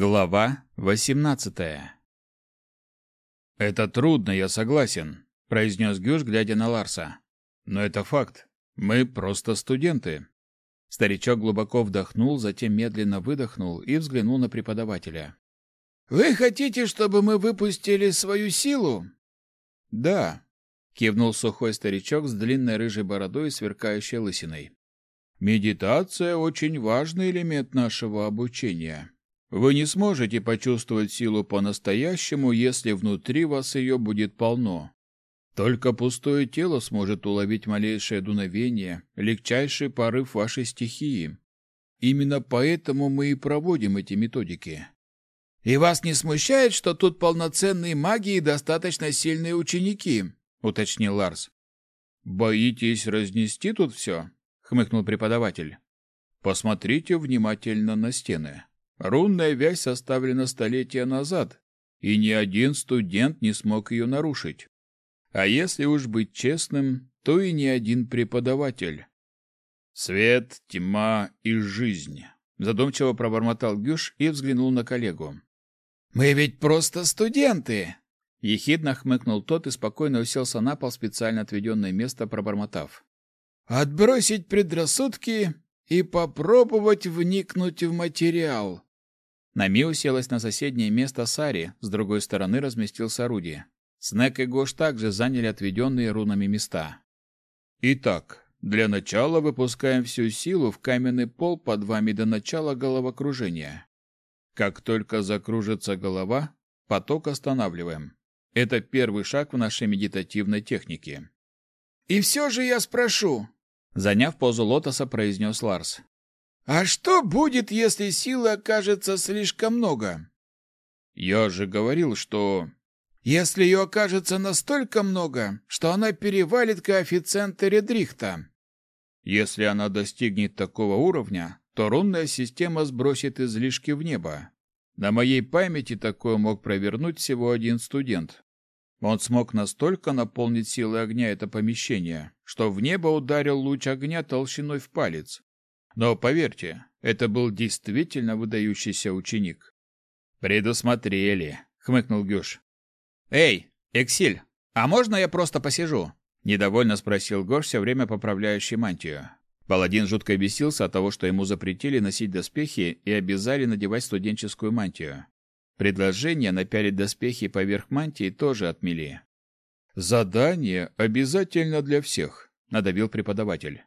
Глава 18. Это трудно, я согласен, произнес Гюш, глядя на Ларса. Но это факт. Мы просто студенты. Старичок глубоко вдохнул, затем медленно выдохнул и взглянул на преподавателя. Вы хотите, чтобы мы выпустили свою силу? Да, кивнул сухой старичок с длинной рыжей бородой и сверкающей лысиной. Медитация очень важный элемент нашего обучения. Вы не сможете почувствовать силу по-настоящему, если внутри вас ее будет полно. Только пустое тело сможет уловить малейшее дуновение, легчайший порыв вашей стихии. Именно поэтому мы и проводим эти методики. И вас не смущает, что тут полноценные маги и достаточно сильные ученики, уточнил Ларс. Боитесь разнести тут все?» — хмыкнул преподаватель. Посмотрите внимательно на стены. Рунная вязь составлена столетия назад, и ни один студент не смог ее нарушить. А если уж быть честным, то и ни один преподаватель. Свет, тьма и жизнь. Задумчиво пробормотал Гюш и взглянул на коллегу. Мы ведь просто студенты, ехидно хмыкнул тот и спокойно уселся на пол специально отведенное место, пробормотав: "Отбросить предрассудки и попробовать вникнуть в материал. Нами уселась на соседнее место Сари, с другой стороны разместился Руди. Снег и Гош также заняли отведенные рунами места. Итак, для начала выпускаем всю силу в каменный пол под вами до начала головокружения. Как только закружится голова, поток останавливаем. Это первый шаг в нашей медитативной технике. И все же я спрошу, заняв позу лотоса, произнес Ларс. А что будет, если силы окажется слишком много? Я же говорил, что если ее окажется настолько много, что она перевалит коэффициент Редрихта. Если она достигнет такого уровня, то рунная система сбросит излишки в небо. На моей памяти такое мог провернуть всего один студент. Он смог настолько наполнить силой огня это помещение, что в небо ударил луч огня толщиной в палец. Но поверьте, это был действительно выдающийся ученик. Предусмотрели, хмыкнул Гюш. Эй, Эксиль, а можно я просто посижу? недовольно спросил Гош, все время поправляющий мантию. Паладин жутко бесился от того, что ему запретили носить доспехи и обязали надевать студенческую мантию. Предложение напялить доспехи поверх мантии тоже отмели. Задание обязательно для всех, надавил преподаватель.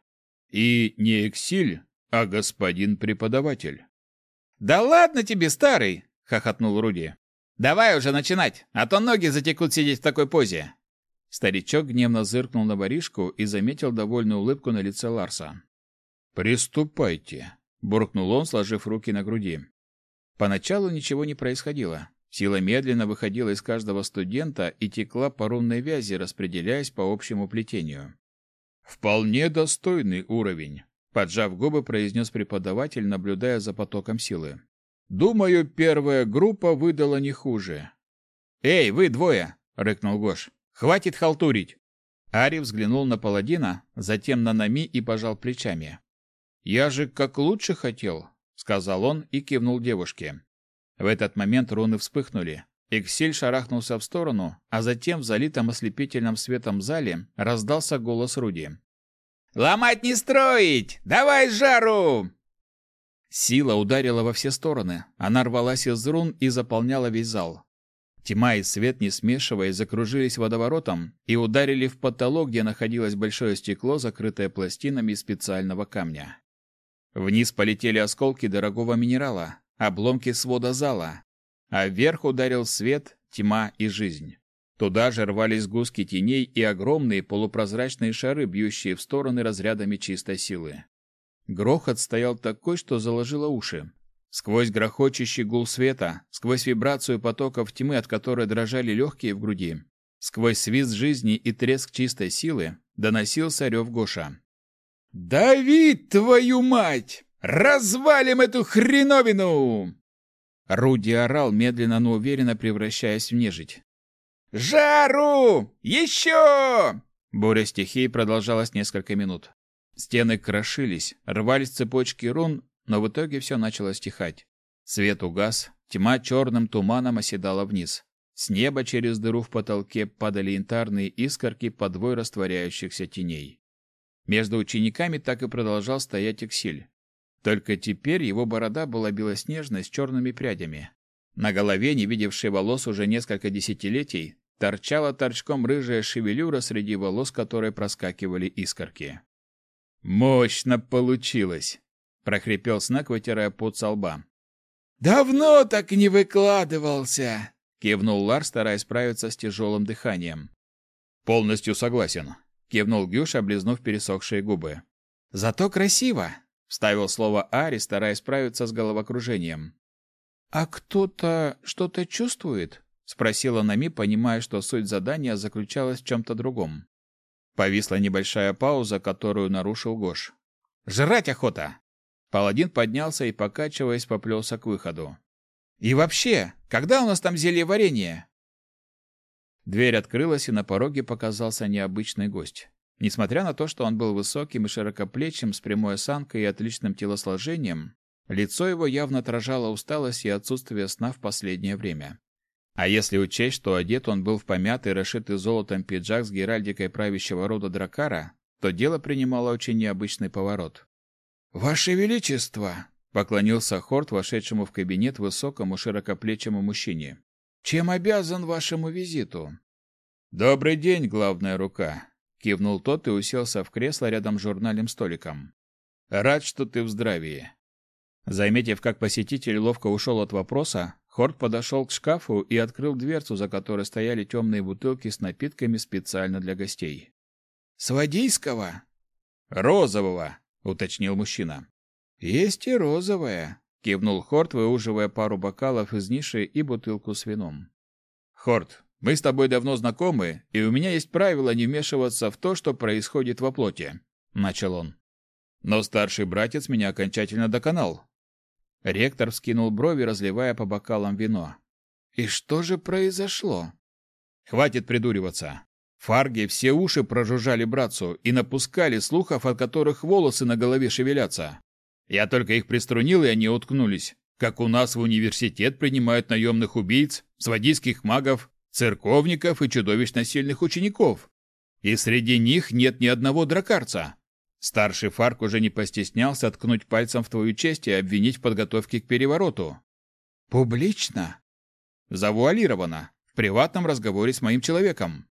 И не Эксиль, а господин преподаватель. Да ладно тебе, старый, хохотнул Руди. Давай уже начинать, а то ноги затекут сидеть в такой позе. Старичок гневно зыркнул на воришку и заметил довольную улыбку на лице Ларса. Приступайте, буркнул он, сложив руки на груди. Поначалу ничего не происходило. Сила медленно выходила из каждого студента и текла по рунной вязи, распределяясь по общему плетению. Вполне достойный уровень, поджав губы, произнес преподаватель, наблюдая за потоком силы. Думаю, первая группа выдала не хуже. Эй, вы двое, рыкнул Гош. Хватит халтурить. Ари взглянул на паладина, затем на Нами и пожал плечами. Я же как лучше хотел, сказал он и кивнул девушке. В этот момент руны вспыхнули. Эксель шарахнулся в сторону, а затем в залитом ослепительным светом зале раздался голос Руди. Ломать не строить! Давай жару!» Сила ударила во все стороны. Она рвалась из рун и заполняла весь зал. Тьма и свет, не смешиваясь, закружились водоворотом и ударили в потолок, где находилось большое стекло, закрытое пластинами специального камня. Вниз полетели осколки дорогого минерала, обломки свода зала, а вверх ударил свет, тьма и жизнь. Туда же рвались гуски теней и огромные полупрозрачные шары, бьющие в стороны разрядами чистой силы. Грохот стоял такой, что заложило уши. Сквозь грохочущий гул света, сквозь вибрацию потоков тьмы, от которой дрожали легкие в груди, сквозь свист жизни и треск чистой силы, доносился рев Гоша. «Давид, твою мать! Развалим эту хреновину!» Руди орал, медленно, но уверенно превращаясь в нежить. «Жару! Еще!» Буря стихий продолжалась несколько минут. Стены крошились, рвались цепочки рун, но в итоге все начало стихать. Свет угас, тьма черным туманом оседала вниз. С неба через дыру в потолке падали янтарные искорки подвой растворяющихся теней. Между учениками так и продолжал стоять Эксиль. Только теперь его борода была белоснежной с черными прядями. На голове, не видевшей волос уже несколько десятилетий, торчала торчком рыжая шевелюра, среди волос которой проскакивали искорки. «Мощно получилось!» — прохрипел Снак, вытирая пот со лба. «Давно так не выкладывался!» — кивнул Лар, стараясь справиться с тяжелым дыханием. «Полностью согласен», — кивнул Гюш, облизнув пересохшие губы. «Зато красиво!» — вставил слово Ари, стараясь справиться с головокружением. «А кто-то что-то чувствует?» — спросила Нами, понимая, что суть задания заключалась в чем-то другом. Повисла небольшая пауза, которую нарушил Гош. «Жрать охота!» Паладин поднялся и, покачиваясь, поплелся к выходу. «И вообще, когда у нас там зелье варенье?» Дверь открылась, и на пороге показался необычный гость. Несмотря на то, что он был высоким и широкоплечим, с прямой осанкой и отличным телосложением, лицо его явно отражало усталость и отсутствие сна в последнее время. А если учесть, что одет он был в помятый, расшитый золотом пиджак с геральдикой правящего рода Дракара, то дело принимало очень необычный поворот. «Ваше Величество!» — поклонился Хорт вошедшему в кабинет высокому широкоплечему мужчине. «Чем обязан вашему визиту?» «Добрый день, главная рука!» — кивнул тот и уселся в кресло рядом с журнальным столиком. «Рад, что ты в здравии». Заметив, как посетитель ловко ушел от вопроса, Хорт подошел к шкафу и открыл дверцу, за которой стояли темные бутылки с напитками специально для гостей. «Свадийского?» «Розового», — уточнил мужчина. «Есть и розовая», — кивнул Хорт, выуживая пару бокалов из ниши и бутылку с вином. «Хорт, мы с тобой давно знакомы, и у меня есть правило не вмешиваться в то, что происходит во плоти», — начал он. «Но старший братец меня окончательно доконал. Ректор вскинул брови, разливая по бокалам вино. И что же произошло? Хватит придуриваться. Фарги все уши прожужжали братцу и напускали слухов, от которых волосы на голове шевелятся. Я только их приструнил, и они уткнулись. Как у нас в университет принимают наемных убийц, свадийских магов, церковников и чудовищно сильных учеников. И среди них нет ни одного дракарца. Старший Фарк уже не постеснялся ткнуть пальцем в твою честь и обвинить в подготовке к перевороту. Публично? Завуалировано. В приватном разговоре с моим человеком.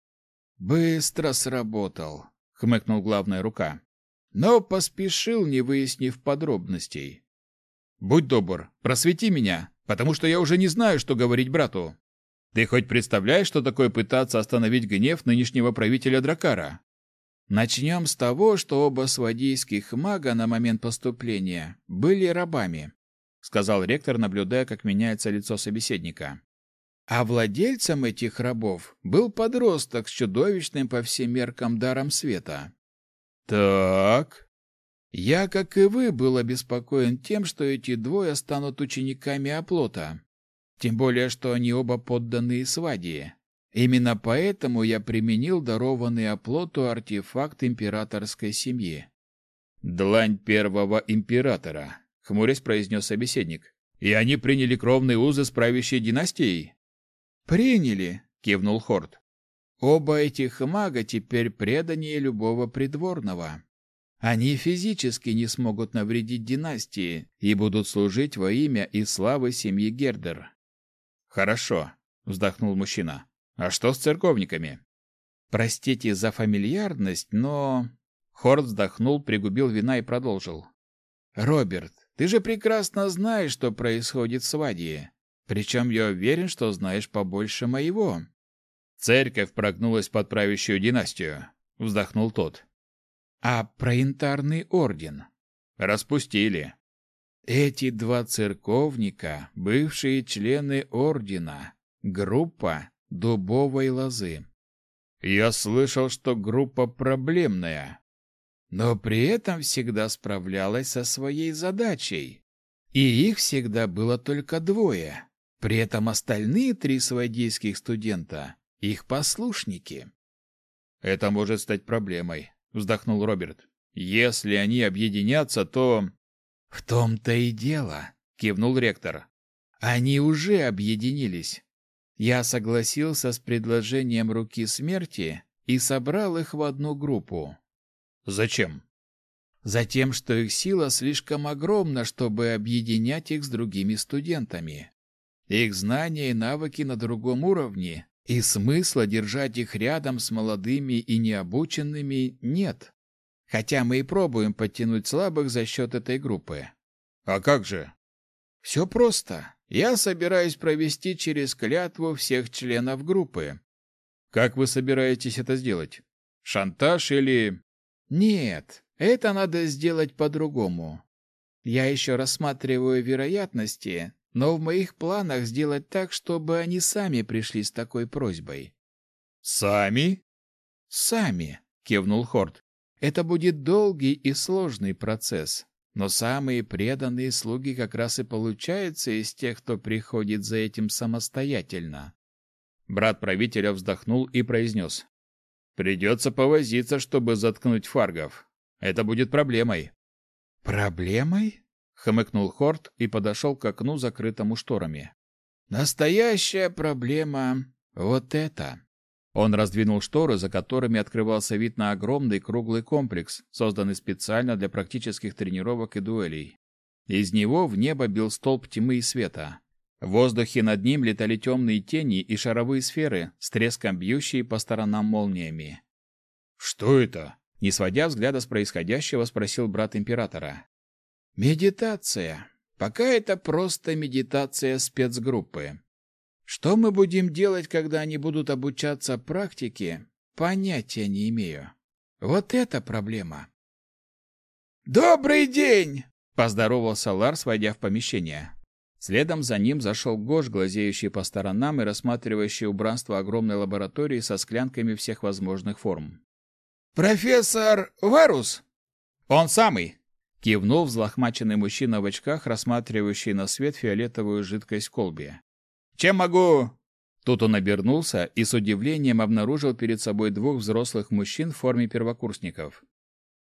Быстро сработал, хмыкнул главная рука. Но поспешил, не выяснив подробностей. Будь добр, просвети меня, потому что я уже не знаю, что говорить брату. Ты хоть представляешь, что такое пытаться остановить гнев нынешнего правителя Дракара? Начнем с того, что оба свадийских мага на момент поступления были рабами, сказал ректор, наблюдая, как меняется лицо собеседника. А владельцем этих рабов был подросток с чудовищным по всем меркам даром света. Так. Я, как и вы, был обеспокоен тем, что эти двое станут учениками оплота. Тем более, что они оба подданные свадье. Именно поэтому я применил дарованный оплоту артефакт императорской семьи. «Длань первого императора», — хмурясь произнес собеседник. «И они приняли кровные узы с правящей династией?» «Приняли», — кивнул Хорт. «Оба этих мага теперь преданнее любого придворного. Они физически не смогут навредить династии и будут служить во имя и славы семьи Гердер». «Хорошо», — вздохнул мужчина. А что с церковниками? Простите за фамильярность, но Хорд вздохнул, пригубил вина и продолжил. Роберт, ты же прекрасно знаешь, что происходит в свадье. Причем я уверен, что знаешь побольше моего. Церковь прогнулась под правящую династию, вздохнул тот. А про янтарный орден распустили. Эти два церковника бывшие члены ордена, группа дубовой лозы. Я слышал, что группа проблемная, но при этом всегда справлялась со своей задачей. И их всегда было только двое. При этом остальные три свадийских студента — их послушники. «Это может стать проблемой», — вздохнул Роберт. «Если они объединятся, то...» «В том-то и дело», — кивнул ректор. Они уже объединились. Я согласился с предложением руки смерти и собрал их в одну группу. Зачем? Затем, что их сила слишком огромна, чтобы объединять их с другими студентами. Их знания и навыки на другом уровне, и смысла держать их рядом с молодыми и необученными нет. Хотя мы и пробуем подтянуть слабых за счет этой группы. А как же? Все просто. Я собираюсь провести через клятву всех членов группы. Как вы собираетесь это сделать? Шантаж или... Нет, это надо сделать по-другому. Я еще рассматриваю вероятности, но в моих планах сделать так, чтобы они сами пришли с такой просьбой. Сами? Сами, кивнул Хорд. Это будет долгий и сложный процесс, но самые преданные слуги как раз и получаются из тех, кто приходит за этим самостоятельно. Брат правителя вздохнул и произнес. «Придется повозиться, чтобы заткнуть фаргов. Это будет проблемой». «Проблемой?» — хмыкнул Хорт и подошел к окну, закрытому шторами. «Настоящая проблема — вот это!» Он раздвинул шторы, за которыми открывался вид на огромный круглый комплекс, созданный специально для практических тренировок и дуэлей. Из него в небо бил столб тьмы и света. В воздухе над ним летали темные тени и шаровые сферы, с треском бьющие по сторонам молниями. «Что это?» Не сводя взгляда с происходящего, спросил брат императора. «Медитация. Пока это просто медитация спецгруппы. Что мы будем делать, когда они будут обучаться практике, понятия не имею. Вот это проблема. «Добрый день!» – поздоровался Ларс, войдя в помещение. Следом за ним зашел Гош, глазеющий по сторонам и рассматривающий убранство огромной лаборатории со склянками всех возможных форм. «Профессор Варус?» «Он самый!» — кивнул взлохмаченный мужчина в очках, рассматривающий на свет фиолетовую жидкость в колбе. Чем могу?» Тут он обернулся и с удивлением обнаружил перед собой двух взрослых мужчин в форме первокурсников.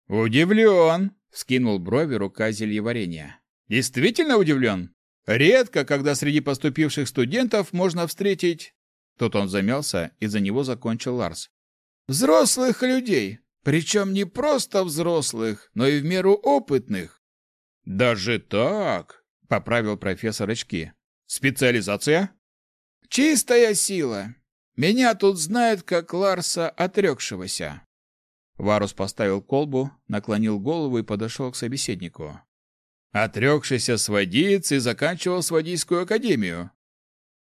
«Удивлен!» — вскинул брови рука зельеварения. «Действительно удивлен? Редко, когда среди поступивших студентов можно встретить...» Тут он замялся, и за него закончил Ларс. «Взрослых людей, причем не просто взрослых, но и в меру опытных». «Даже так?» — поправил профессор очки. «Специализация?» Чистая сила. Меня тут знают как Ларса отрекшегося. Варус поставил колбу, наклонил голову и подошел к собеседнику. Отрекшийся сводиец и заканчивал сводийскую академию.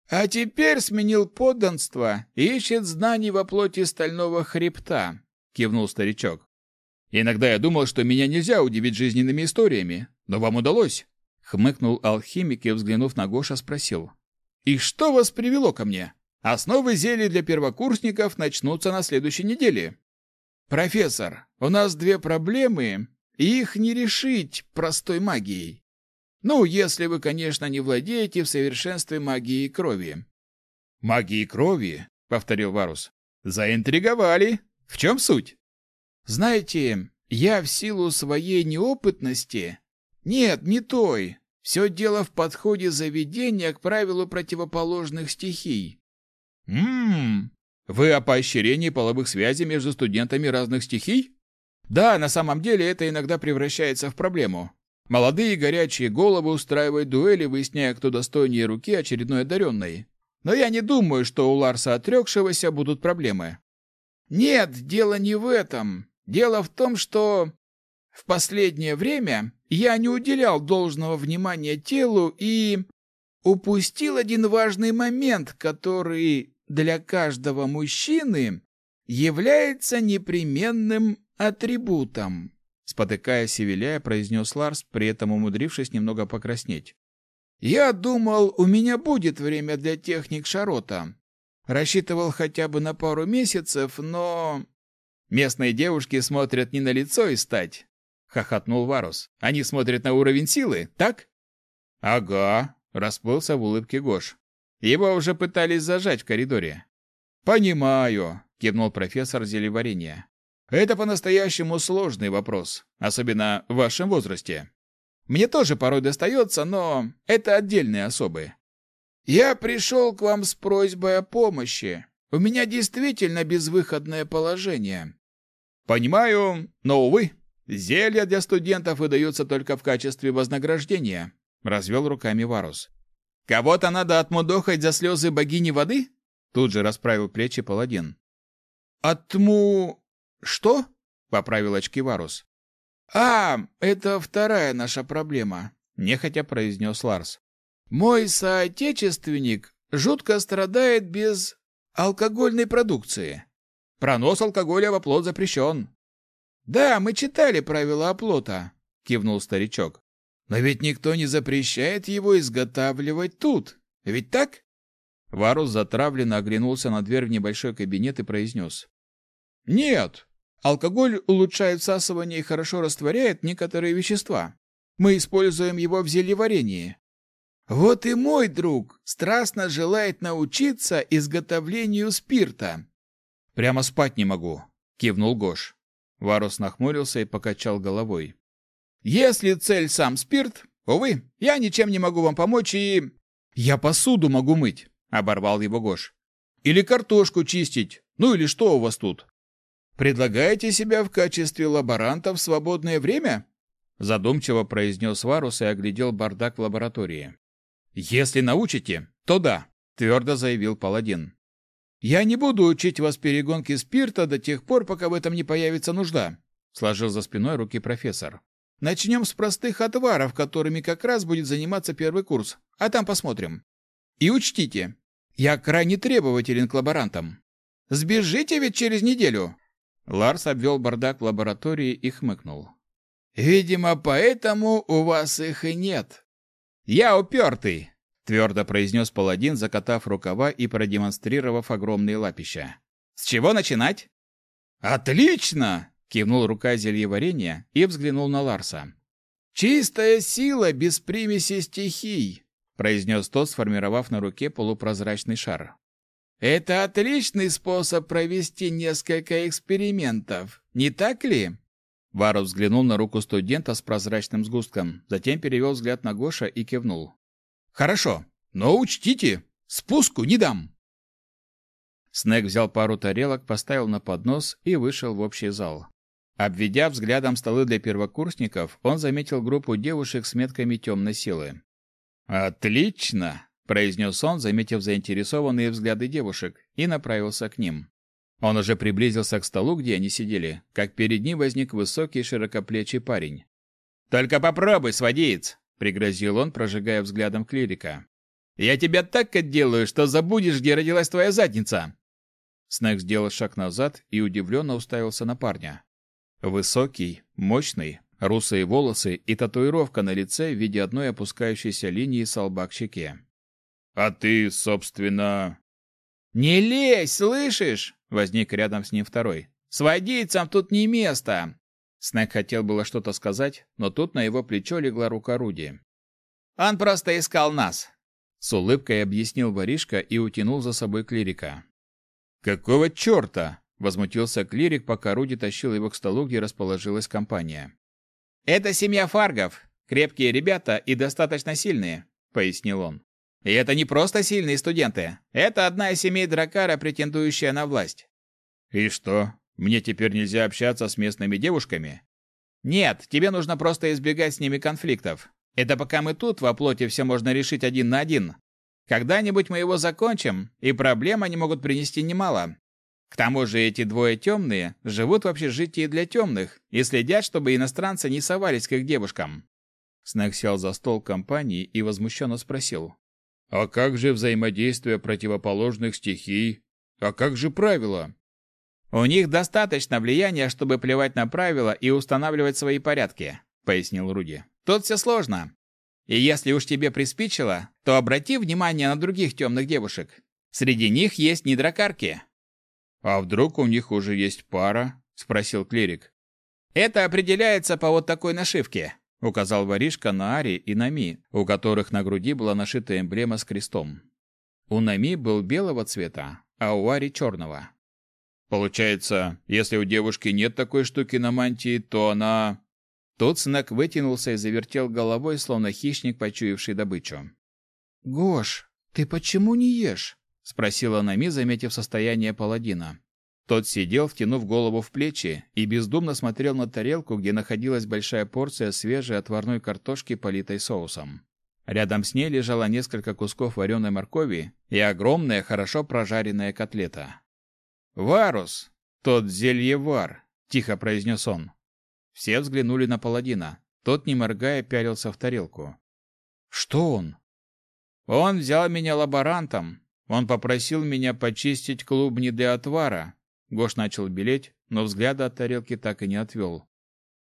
А теперь сменил подданство и ищет знаний во плоти стального хребта, кивнул старичок. Иногда я думал, что меня нельзя удивить жизненными историями, но вам удалось. Хмыкнул алхимик и, взглянув на Гоша, спросил. И что вас привело ко мне? Основы зелий для первокурсников начнутся на следующей неделе. Профессор, у нас две проблемы, и их не решить простой магией. Ну, если вы, конечно, не владеете в совершенстве магией крови. Магией крови, повторил Варус. Заинтриговали. В чем суть? Знаете, я в силу своей неопытности, нет, не той, все дело в подходе заведения к правилу противоположных стихий. Ммм, вы о поощрении половых связей между студентами разных стихий? Да, на самом деле это иногда превращается в проблему. Молодые горячие головы устраивают дуэли, выясняя, кто достойнее руки очередной одаренной. Но я не думаю, что у Ларса отрекшегося будут проблемы. Нет, дело не в этом. Дело в том, что в последнее время я не уделял должного внимания телу и упустил один важный момент, который для каждого мужчины является непременным атрибутом. Спотыкаясь и виляя, произнес Ларс, при этом умудрившись немного покраснеть. «Я думал, у меня будет время для техник Шарота. Рассчитывал хотя бы на пару месяцев, но...» «Местные девушки смотрят не на лицо и стать, хохотнул Варус. Они смотрят на уровень силы, так? Ага, расплылся в улыбке Гош. Его уже пытались зажать в коридоре. Понимаю, кивнул профессор зелеварения. Это по-настоящему сложный вопрос, особенно в вашем возрасте. Мне тоже порой достается, но это отдельные особы. Я пришел к вам с просьбой о помощи. У меня действительно безвыходное положение. Понимаю, но увы, зелья для студентов выдаются только в качестве вознаграждения, развел руками Варус. Кого-то надо отмудохать за слезы богини воды? Тут же расправил плечи паладин. Отму... что? поправил очки Варус. А, это вторая наша проблема, нехотя произнес Ларс. Мой соотечественник жутко страдает без алкогольной продукции. Пронос алкоголя в оплот запрещен. Да, мы читали правила оплота, кивнул старичок. Но ведь никто не запрещает его изготавливать тут. Ведь так? Варус затравленно оглянулся на дверь в небольшой кабинет и произнес. Нет. Алкоголь улучшает всасывание и хорошо растворяет некоторые вещества. Мы используем его в зельеварении. Вот и мой друг страстно желает научиться изготовлению спирта. Прямо спать не могу, кивнул Гош. Варус нахмурился и покачал головой. Если цель сам спирт, увы, я ничем не могу вам помочь и я посуду могу мыть, оборвал его Гош. Или картошку чистить. Ну или что у вас тут? Предлагаете себя в качестве лаборанта в свободное время? задумчиво произнес Варус и оглядел бардак в лаборатории. Если научите, то да, твердо заявил паладин. Я не буду учить вас перегонке спирта до тех пор, пока в этом не появится нужда, сложил за спиной руки профессор. Начнем с простых отваров, которыми как раз будет заниматься первый курс, а там посмотрим. И учтите, я крайне требователен к лаборантам. Сбежите ведь через неделю. Ларс обвел бардак в лаборатории и хмыкнул. Видимо, поэтому у вас их и нет. «Я упертый!» — твердо произнес паладин, закатав рукава и продемонстрировав огромные лапища. «С чего начинать?» «Отлично!» — кивнул рука зельеварения и взглянул на Ларса. «Чистая сила без примеси стихий!» — произнес тот, сформировав на руке полупрозрачный шар. «Это отличный способ провести несколько экспериментов, не так ли?» Варус взглянул на руку студента с прозрачным сгустком, затем перевел взгляд на Гоша и кивнул. «Хорошо, но учтите, спуску не дам!» Снег взял пару тарелок, поставил на поднос и вышел в общий зал. Обведя взглядом столы для первокурсников, он заметил группу девушек с метками темной силы. «Отлично!» – произнес он, заметив заинтересованные взгляды девушек, и направился к ним. Он уже приблизился к столу, где они сидели, как перед ним возник высокий широкоплечий парень. «Только попробуй, сводиец!» — пригрозил он, прожигая взглядом клирика. «Я тебя так отделаю, что забудешь, где родилась твоя задница!» Снег сделал шаг назад и удивленно уставился на парня. Высокий, мощный, русые волосы и татуировка на лице в виде одной опускающейся линии с лба. «А ты, собственно...» «Не лезь, слышишь?» Возник рядом с ним второй. «С водийцам тут не место!» Снег хотел было что-то сказать, но тут на его плечо легла рука Руди. «Он просто искал нас!» С улыбкой объяснил воришка и утянул за собой клирика. «Какого черта?» — возмутился клирик, пока Руди тащил его к столу, где расположилась компания. «Это семья Фаргов. Крепкие ребята и достаточно сильные», — пояснил он. И это не просто сильные студенты. Это одна из семей Дракара, претендующая на власть. И что? Мне теперь нельзя общаться с местными девушками? Нет, тебе нужно просто избегать с ними конфликтов. Это пока мы тут, во плоти, все можно решить один на один. Когда-нибудь мы его закончим, и проблем они могут принести немало. К тому же эти двое темные живут в общежитии для темных и следят, чтобы иностранцы не совались к их девушкам. Снег сел за стол компании и возмущенно спросил. А как же взаимодействие противоположных стихий? А как же правила? У них достаточно влияния, чтобы плевать на правила и устанавливать свои порядки, пояснил Руди. Тут все сложно. И если уж тебе приспичило, то обрати внимание на других темных девушек. Среди них есть недракарки. А вдруг у них уже есть пара? спросил клирик. Это определяется по вот такой нашивке указал воришка на Ари и Нами, у которых на груди была нашита эмблема с крестом. У Нами был белого цвета, а у Ари черного. Получается, если у девушки нет такой штуки на мантии, то она Тут Снег вытянулся и завертел головой, словно хищник, почуявший добычу. «Гош, «Ты почему не ешь?» — спросила Нами, заметив состояние паладина. Тот сидел, втянув голову в плечи, и бездумно смотрел на тарелку, где находилась большая порция свежей отварной картошки, политой соусом. Рядом с ней лежало несколько кусков вареной моркови и огромная, хорошо прожаренная котлета. «Варус! Тот зельевар!» — тихо произнес он. Все взглянули на паладина. Тот, не моргая, пялился в тарелку. «Что он?» «Он взял меня лаборантом. Он попросил меня почистить клубни для отвара, Гош начал белеть, но взгляда от тарелки так и не отвел.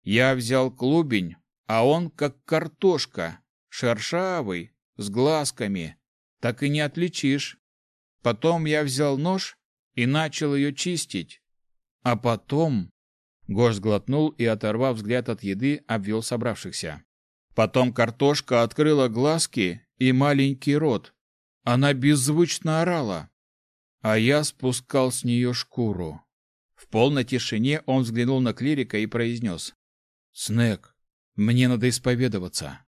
Я взял клубень, а он как картошка, шершавый, с глазками. Так и не отличишь. Потом я взял нож и начал ее чистить. А потом... Гош сглотнул и, оторвав взгляд от еды, обвел собравшихся. Потом картошка открыла глазки и маленький рот. Она беззвучно орала а я спускал с нее шкуру. В полной тишине он взглянул на клирика и произнес. «Снег, мне надо исповедоваться».